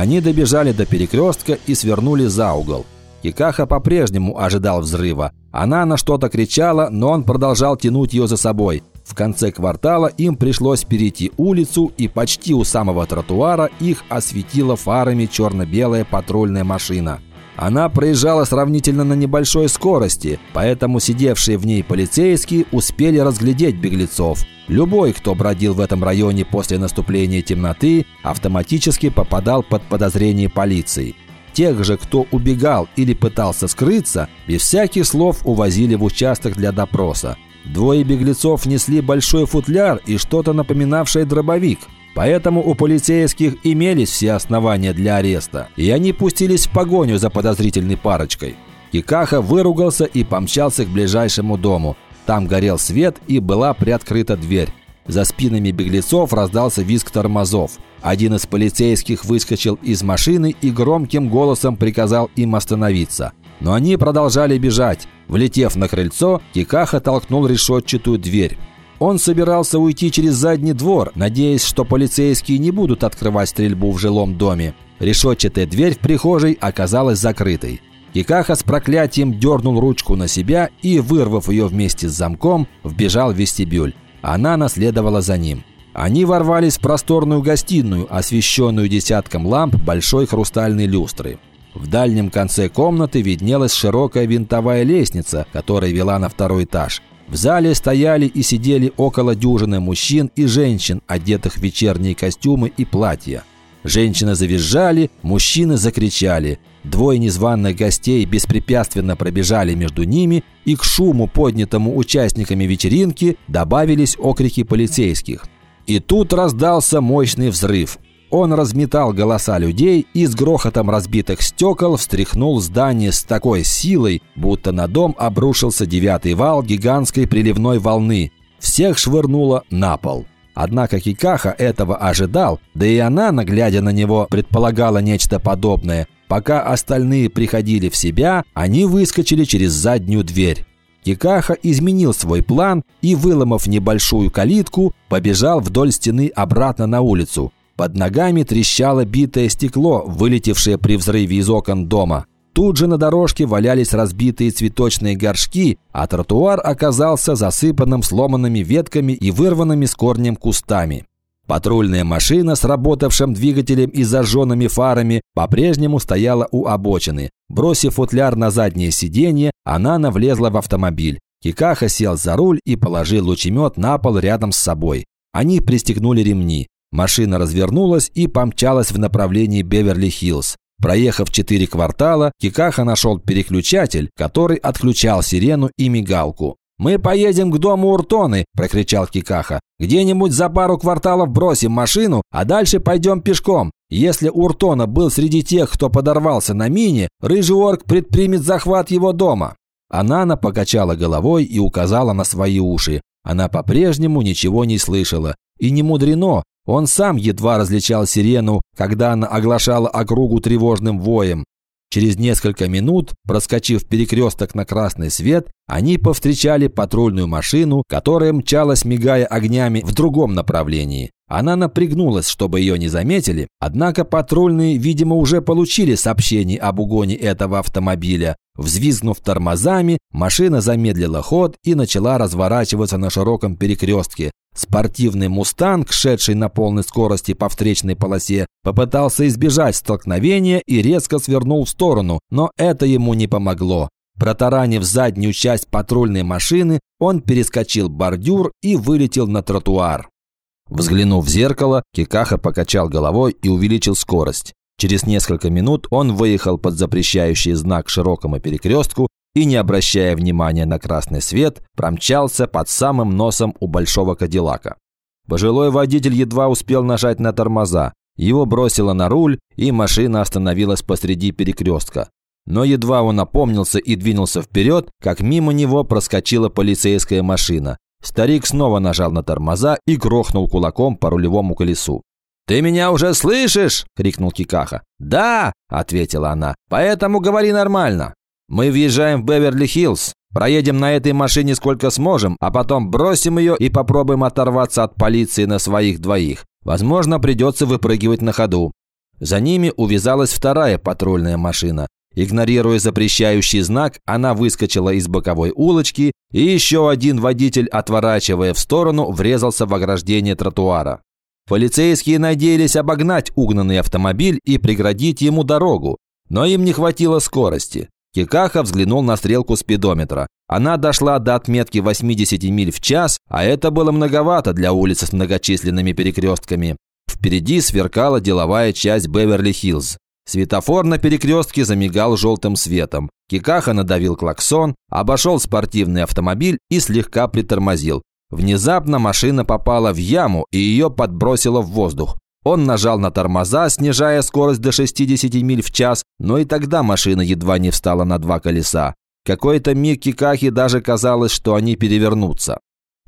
Они добежали до перекрестка и свернули за угол. Кикаха по-прежнему ожидал взрыва. Она на что-то кричала, но он продолжал тянуть ее за собой. В конце квартала им пришлось перейти улицу, и почти у самого тротуара их осветила фарами черно-белая патрульная машина. Она проезжала сравнительно на небольшой скорости, поэтому сидевшие в ней полицейские успели разглядеть беглецов. Любой, кто бродил в этом районе после наступления темноты, автоматически попадал под подозрение полиции. Тех же, кто убегал или пытался скрыться, без всяких слов увозили в участок для допроса. Двое беглецов несли большой футляр и что-то напоминавшее дробовик. Поэтому у полицейских имелись все основания для ареста, и они пустились в погоню за подозрительной парочкой. Кикаха выругался и помчался к ближайшему дому. Там горел свет и была приоткрыта дверь. За спинами беглецов раздался визг тормозов. Один из полицейских выскочил из машины и громким голосом приказал им остановиться. Но они продолжали бежать. Влетев на крыльцо, Кикаха толкнул решетчатую дверь. Он собирался уйти через задний двор, надеясь, что полицейские не будут открывать стрельбу в жилом доме. Решетчатая дверь в прихожей оказалась закрытой. Кикаха с проклятием дернул ручку на себя и, вырвав ее вместе с замком, вбежал в вестибюль. Она наследовала за ним. Они ворвались в просторную гостиную, освещенную десятком ламп большой хрустальной люстры. В дальнем конце комнаты виднелась широкая винтовая лестница, которая вела на второй этаж. В зале стояли и сидели около дюжины мужчин и женщин, одетых в вечерние костюмы и платья. Женщины завизжали, мужчины закричали. Двое незваных гостей беспрепятственно пробежали между ними, и к шуму, поднятому участниками вечеринки, добавились окрики полицейских. И тут раздался мощный взрыв – он разметал голоса людей и с грохотом разбитых стекол встряхнул здание с такой силой, будто на дом обрушился девятый вал гигантской приливной волны. Всех швырнуло на пол. Однако Кикаха этого ожидал, да и она, наглядя на него, предполагала нечто подобное. Пока остальные приходили в себя, они выскочили через заднюю дверь. Кикаха изменил свой план и, выломав небольшую калитку, побежал вдоль стены обратно на улицу. Под ногами трещало битое стекло, вылетевшее при взрыве из окон дома. Тут же на дорожке валялись разбитые цветочные горшки, а тротуар оказался засыпанным сломанными ветками и вырванными с корнем кустами. Патрульная машина с работавшим двигателем и зажженными фарами по-прежнему стояла у обочины. Бросив футляр на заднее сиденье, она навлезла в автомобиль. Кикаха сел за руль и положил лучемет на пол рядом с собой. Они пристегнули ремни. Машина развернулась и помчалась в направлении Беверли-Хиллз. Проехав четыре квартала, Кикаха нашел переключатель, который отключал сирену и мигалку. «Мы поедем к дому Уртоны!» – прокричал Кикаха. «Где-нибудь за пару кварталов бросим машину, а дальше пойдем пешком. Если Уртона был среди тех, кто подорвался на мине, Рыжий Орк предпримет захват его дома». Анана покачала головой и указала на свои уши. Она по-прежнему ничего не слышала. И не мудрено, он сам едва различал сирену, когда она оглашала округу тревожным воем. Через несколько минут, проскочив перекресток на красный свет, они повстречали патрульную машину, которая мчалась, мигая огнями в другом направлении. Она напрягнулась, чтобы ее не заметили, однако патрульные, видимо, уже получили сообщение об угоне этого автомобиля. Взвизгнув тормозами, машина замедлила ход и начала разворачиваться на широком перекрестке. Спортивный «Мустанг», шедший на полной скорости по встречной полосе, попытался избежать столкновения и резко свернул в сторону, но это ему не помогло. Протаранив заднюю часть патрульной машины, он перескочил бордюр и вылетел на тротуар. Взглянув в зеркало, Кикаха покачал головой и увеличил скорость. Через несколько минут он выехал под запрещающий знак широкому перекрестку и, не обращая внимания на красный свет, промчался под самым носом у большого кадиллака. Пожилой водитель едва успел нажать на тормоза. Его бросило на руль, и машина остановилась посреди перекрестка. Но едва он опомнился и двинулся вперед, как мимо него проскочила полицейская машина. Старик снова нажал на тормоза и грохнул кулаком по рулевому колесу. «Ты меня уже слышишь?» – крикнул Кикаха. «Да!» – ответила она. «Поэтому говори нормально. Мы въезжаем в Беверли-Хиллз. Проедем на этой машине сколько сможем, а потом бросим ее и попробуем оторваться от полиции на своих двоих. Возможно, придется выпрыгивать на ходу». За ними увязалась вторая патрульная машина. Игнорируя запрещающий знак, она выскочила из боковой улочки, и еще один водитель, отворачивая в сторону, врезался в ограждение тротуара. Полицейские надеялись обогнать угнанный автомобиль и преградить ему дорогу, но им не хватило скорости. Кикаха взглянул на стрелку спидометра. Она дошла до отметки 80 миль в час, а это было многовато для улицы с многочисленными перекрестками. Впереди сверкала деловая часть Беверли-Хиллз. Светофор на перекрестке замигал желтым светом. Кикаха надавил клаксон, обошел спортивный автомобиль и слегка притормозил. Внезапно машина попала в яму и ее подбросило в воздух. Он нажал на тормоза, снижая скорость до 60 миль в час, но и тогда машина едва не встала на два колеса. Какой-то миг Кикахи даже казалось, что они перевернутся.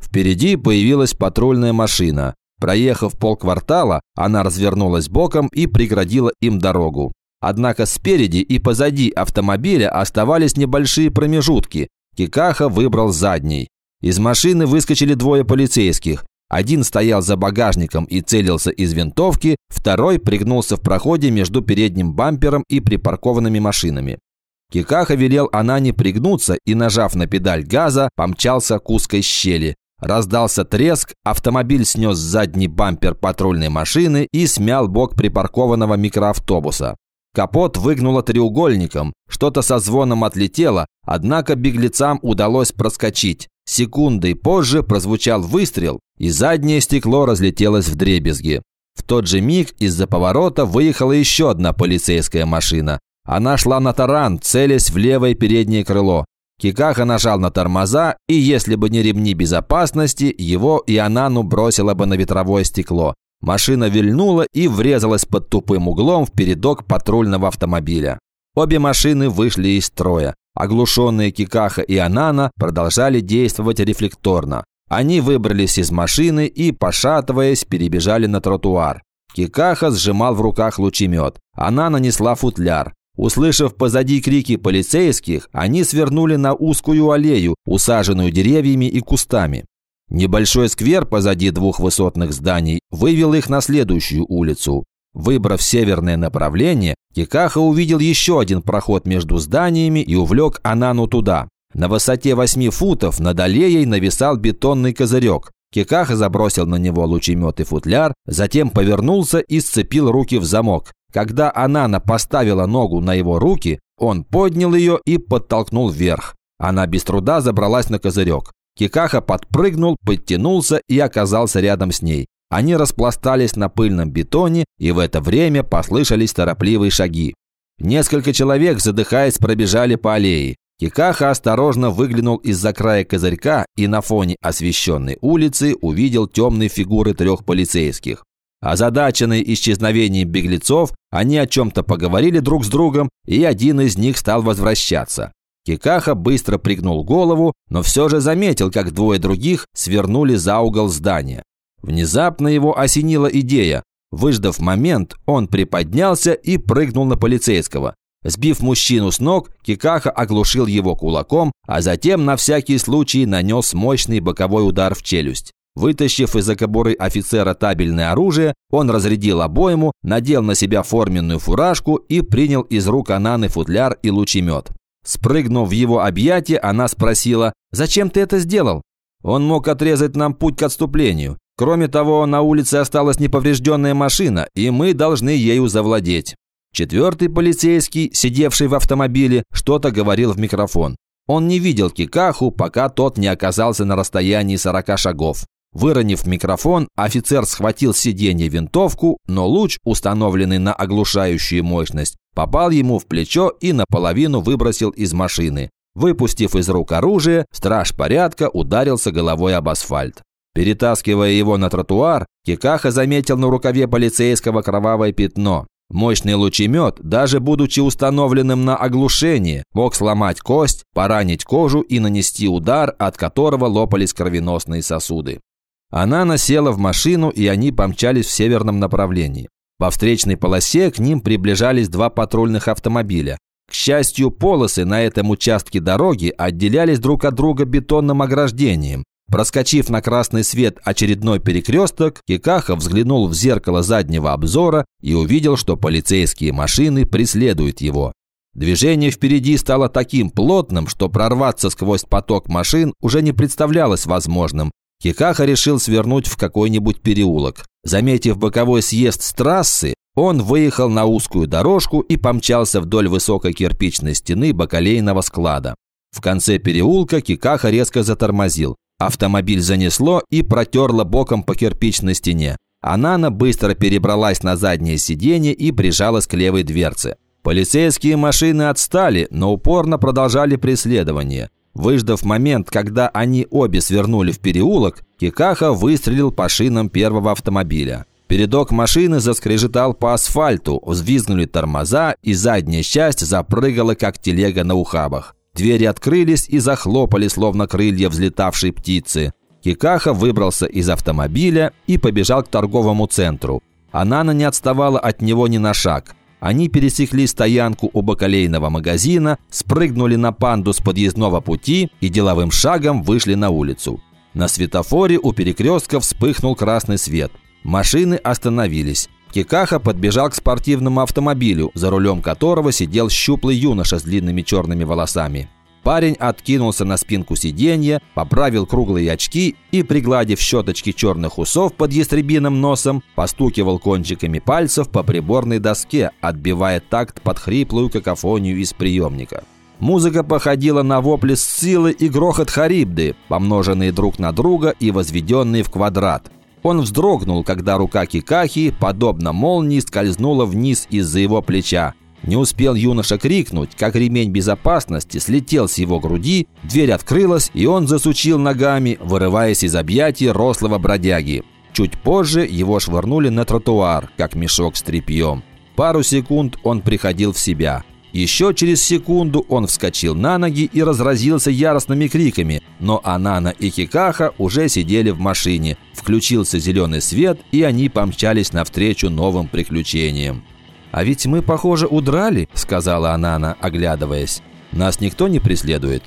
Впереди появилась патрульная машина. Проехав полквартала, она развернулась боком и преградила им дорогу. Однако спереди и позади автомобиля оставались небольшие промежутки. Кикаха выбрал задний. Из машины выскочили двое полицейских. Один стоял за багажником и целился из винтовки, второй пригнулся в проходе между передним бампером и припаркованными машинами. Кикаха велел Анане пригнуться и, нажав на педаль газа, помчался к узкой щели. Раздался треск, автомобиль снес задний бампер патрульной машины и смял бок припаркованного микроавтобуса. Капот выгнуло треугольником, что-то со звоном отлетело, однако беглецам удалось проскочить. Секундой позже прозвучал выстрел, и заднее стекло разлетелось в дребезги. В тот же миг из-за поворота выехала еще одна полицейская машина. Она шла на таран, целясь в левое переднее крыло. Кикаха нажал на тормоза, и если бы не ремни безопасности, его и Анану бросило бы на ветровое стекло. Машина вильнула и врезалась под тупым углом в передок патрульного автомобиля. Обе машины вышли из строя. Оглушенные Кикаха и Анана продолжали действовать рефлекторно. Они выбрались из машины и, пошатываясь, перебежали на тротуар. Кикаха сжимал в руках лучемет. Она нанесла футляр. Услышав позади крики полицейских, они свернули на узкую аллею, усаженную деревьями и кустами. Небольшой сквер позади двух высотных зданий вывел их на следующую улицу. Выбрав северное направление, Кикаха увидел еще один проход между зданиями и увлек Анану туда. На высоте 8 футов над аллеей нависал бетонный козырек. Кикаха забросил на него лучемет и футляр, затем повернулся и сцепил руки в замок. Когда Анана поставила ногу на его руки, он поднял ее и подтолкнул вверх. Она без труда забралась на козырек. Кикаха подпрыгнул, подтянулся и оказался рядом с ней. Они распластались на пыльном бетоне, и в это время послышались торопливые шаги. Несколько человек, задыхаясь, пробежали по аллее. Кикаха осторожно выглянул из-за края козырька и на фоне освещенной улицы увидел темные фигуры трех полицейских. Озадаченные исчезновением беглецов, они о чем-то поговорили друг с другом, и один из них стал возвращаться. Кикаха быстро пригнул голову, но все же заметил, как двое других свернули за угол здания. Внезапно его осенила идея. Выждав момент, он приподнялся и прыгнул на полицейского. Сбив мужчину с ног, Кикаха оглушил его кулаком, а затем на всякий случай нанес мощный боковой удар в челюсть. Вытащив из-за кобуры офицера табельное оружие, он разрядил обойму, надел на себя форменную фуражку и принял из рук Ананы футляр и лучемет. Спрыгнув в его объятия, она спросила, «Зачем ты это сделал?» Он мог отрезать нам путь к отступлению. Кроме того, на улице осталась неповрежденная машина, и мы должны ею завладеть. Четвертый полицейский, сидевший в автомобиле, что-то говорил в микрофон. Он не видел Кикаху, пока тот не оказался на расстоянии 40 шагов. Выронив микрофон, офицер схватил с сиденья винтовку, но луч, установленный на оглушающую мощность, попал ему в плечо и наполовину выбросил из машины. Выпустив из рук оружие, страж порядка ударился головой об асфальт. Перетаскивая его на тротуар, Кикаха заметил на рукаве полицейского кровавое пятно. Мощный лучемет, даже будучи установленным на оглушение, мог сломать кость, поранить кожу и нанести удар, от которого лопались кровеносные сосуды. Она насела в машину, и они помчались в северном направлении. По встречной полосе к ним приближались два патрульных автомобиля. К счастью, полосы на этом участке дороги отделялись друг от друга бетонным ограждением. Проскочив на красный свет очередной перекресток, Кикаха взглянул в зеркало заднего обзора и увидел, что полицейские машины преследуют его. Движение впереди стало таким плотным, что прорваться сквозь поток машин уже не представлялось возможным. Кикаха решил свернуть в какой-нибудь переулок. Заметив боковой съезд с трассы, он выехал на узкую дорожку и помчался вдоль высокой кирпичной стены бакалейного склада. В конце переулка Кикаха резко затормозил. Автомобиль занесло и протерло боком по кирпичной стене. Анана быстро перебралась на заднее сиденье и прижалась к левой дверце. Полицейские машины отстали, но упорно продолжали преследование. Выждав момент, когда они обе свернули в переулок, Кикаха выстрелил по шинам первого автомобиля. Передок машины заскрежетал по асфальту, взвизгнули тормоза, и задняя часть запрыгала, как телега на ухабах. Двери открылись и захлопали, словно крылья взлетавшей птицы. Кикаха выбрался из автомобиля и побежал к торговому центру. Анана не отставала от него ни на шаг. Они пересекли стоянку у бакалейного магазина, спрыгнули на панду с подъездного пути и деловым шагом вышли на улицу. На светофоре у перекрестка вспыхнул красный свет. Машины остановились. Кикаха подбежал к спортивному автомобилю, за рулем которого сидел щуплый юноша с длинными черными волосами. Парень откинулся на спинку сиденья, поправил круглые очки и, пригладив щеточки черных усов под ястребиным носом, постукивал кончиками пальцев по приборной доске, отбивая такт под хриплую какофонию из приемника. Музыка походила на вопли силы и грохот харибды, помноженные друг на друга и возведенные в квадрат – он вздрогнул, когда рука Кикахи, подобно молнии, скользнула вниз из-за его плеча. Не успел юноша крикнуть, как ремень безопасности слетел с его груди, дверь открылась, и он засучил ногами, вырываясь из объятий рослого бродяги. Чуть позже его швырнули на тротуар, как мешок с тряпьем. Пару секунд он приходил в себя. Еще через секунду он вскочил на ноги и разразился яростными криками, но Анана и Кикаха уже сидели в машине. Включился зеленый свет, и они помчались навстречу новым приключениям. «А ведь мы, похоже, удрали», – сказала Анана, оглядываясь. «Нас никто не преследует?»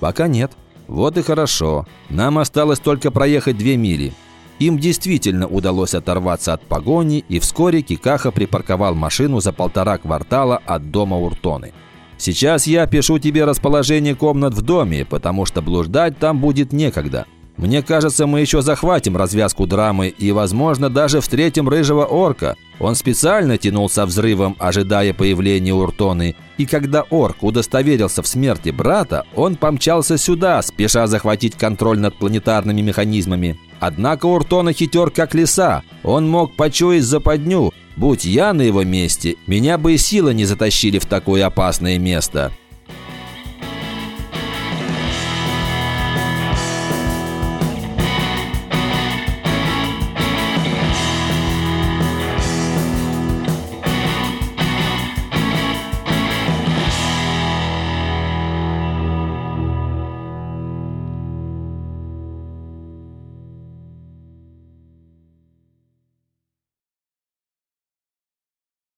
«Пока нет». «Вот и хорошо. Нам осталось только проехать две мили. Им действительно удалось оторваться от погони, и вскоре Кикаха припарковал машину за полтора квартала от дома Уртоны. «Сейчас я пишу тебе расположение комнат в доме, потому что блуждать там будет некогда. Мне кажется, мы еще захватим развязку драмы и, возможно, даже встретим рыжего орка. Он специально тянул со взрывом, ожидая появления Уртоны. И когда орк удостоверился в смерти брата, он помчался сюда, спеша захватить контроль над планетарными механизмами. Однако Уртона хитер как лиса. Он мог почуять западню. Будь я на его месте, меня бы и силы не затащили в такое опасное место.